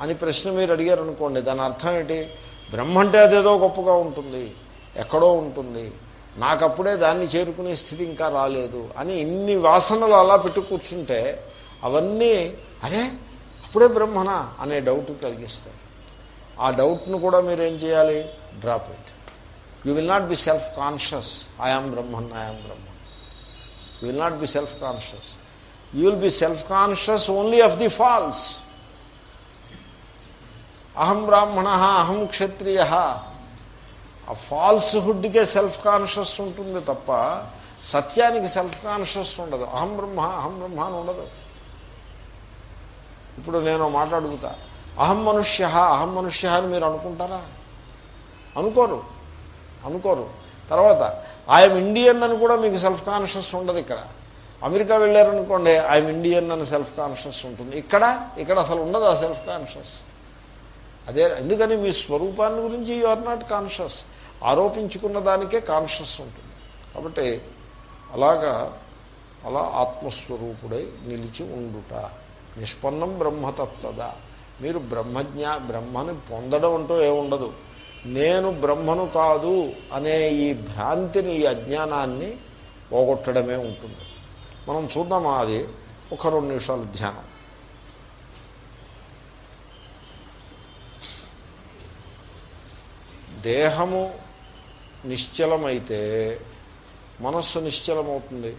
అని ప్రశ్న మీరు అడిగారు అనుకోండి దాని అర్థం ఏంటి? బ్రహ్మ అంటే అదేదో గొప్పగా ఉంటుంది ఎక్కడో ఉంటుంది నాకప్పుడే దాన్ని చేరుకునే స్థితి ఇంకా రాలేదు అని ఇన్ని వాసనలు అలా పెట్టు కూర్చుంటే అవన్నీ అరే అప్పుడే బ్రహ్మనా అనే డౌట్ కలిగిస్తాయి. ఆ డౌట్ను కూడా మీరు ఏం చేయాలి? Drop it. You will not be self conscious I am Brahman I am Brahman you will not be self conscious you will be self conscious only of the false అహం బ్రాహ్మణ అహం క్షత్రియ ఆ ఫాల్స్హుడ్కే సెల్ఫ్ కాన్షియస్ ఉంటుంది తప్ప సత్యానికి self conscious ఉండదు. అహం బ్రహ్మ అహం బ్రహ్మ అని ఉండదు. ఇప్పుడు నేను మాట్లాడుగుతా. అహం మనుష్య అహం మనుష్య అని మీరు అనుకుంటారా? అనుకోరు అనుకోరు. తర్వాత ఐఎమ్ ఇండియన్ అని కూడా మీకు సెల్ఫ్ కాన్షియస్ ఉండదు ఇక్కడ. అమెరికా వెళ్ళారనుకోండి ఐఎమ్ ఇండియన్ అని సెల్ఫ్ కాన్షియస్ ఉంటుంది. ఇక్కడ ఇక్కడ అసలు ఉండదు ఆ సెల్ఫ్ కాన్షియస్ అదే ఎందుకని మీ స్వరూపాన్ని గురించి యు ఆర్ నాట్ కాన్షియస్ ఆరోపించుకున్న దానికే కాన్షియస్ ఉంటుంది. కాబట్టి అలాగా అలా ఆత్మస్వరూపుడై నిలిచి ఉండుట. నిష్పన్నం బ్రహ్మతత్వద. మీరు బ్రహ్మజ్ఞా బ్రహ్మని పొందడం అంటూ ఏముండదు నేను బ్రహ్మను కాదు అనే ఈ భ్రాంతిని ఈ అజ్ఞానాన్ని పోగొట్టడమే ఉంటుంది. మనం చూద్దామా అది? ఒక రెండు నిమిషాలు ధ్యానం. దేహము నిశ్చలమైతే మనస్సు నిశ్చలమవుతుంది.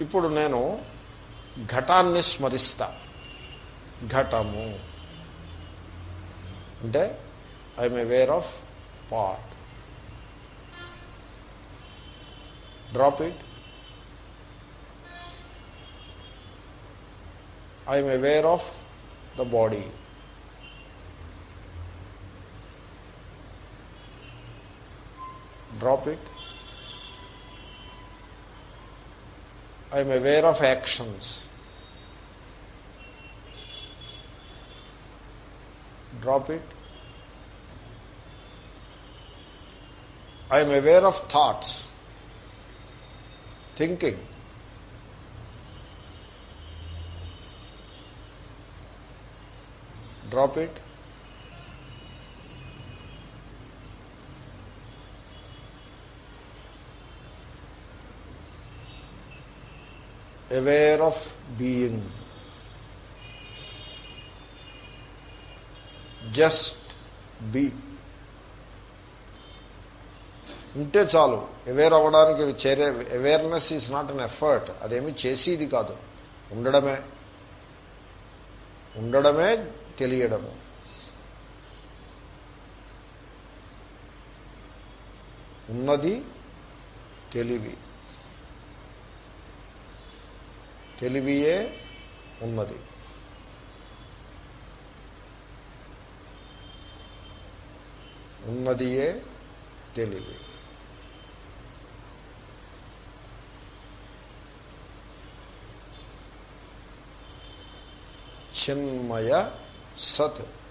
ఇప్పుడు నేను ఘటాన్ని స్మరిస్తా. ఘటము. అంటే I'm aware of pot drop it I'm aware of the body drop it I am aware of actions. Drop it. I am aware of thoughts, thinking. Drop it. Aware of being just be ఉంటే చాలు. Aware అవ్వడానికి చేరే awareness is not an effort అదేమి చేసేది కాదు. ఉండడమే. ఉండడమే తెలియడము. ఉన్నది తెలివి. తెలివియే ఉన్నది ఉన్నదియే తెలివి. చిన్మయ సత్.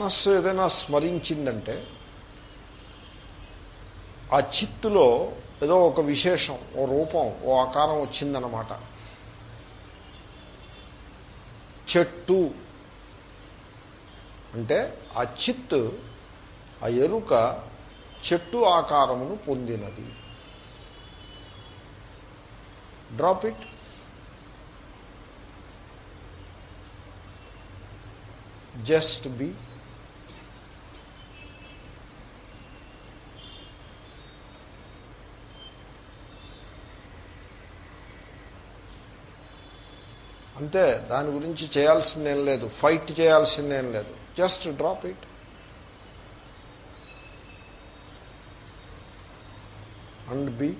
మనస్సు ఏదైనా స్మరించిందంటే ఆ చిత్తులో ఏదో ఒక విశేషం ఓ రూపం ఓ ఆకారం వచ్చిందనమాట చెట్టు అంటే ఆ చిత్తు ఆ ఎరుక చెట్టు ఆకారమును పొందినది. Drop it. Just be. అంతే దాని గురించి చేయాల్సిందేం లేదు. ఫైట్ చేయాల్సిందేం లేదు. Just drop it and be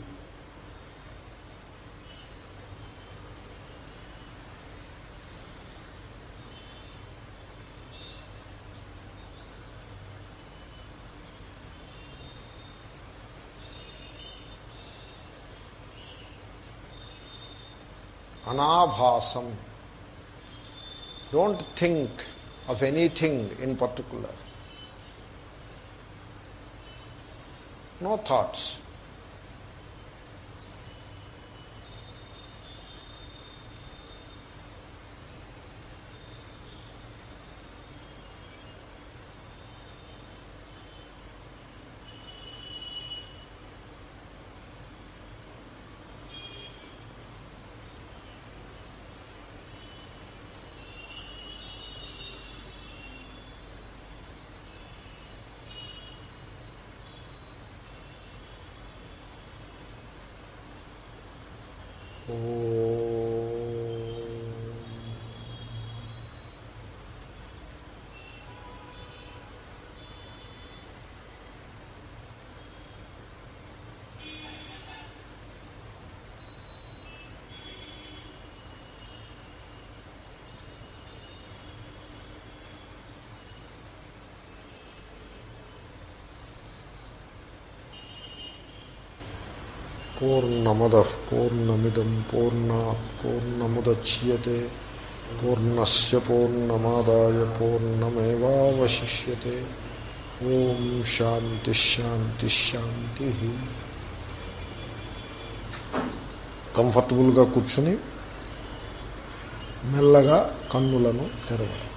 అనాభాసం Don't think of anything in particular. No thoughts. Oh. పూర్ణమద పూర్ణమిదం పూర్ణా పూర్ణముద్య పూర్ణస్ పూర్ణమాదాయ పూర్ణమేవాశిష్యతే ఓం శాంతి శాంతి శాంతి కంఫర్టబుల్గా కూర్చుని మెల్లగా కన్నులను తెరవాలి.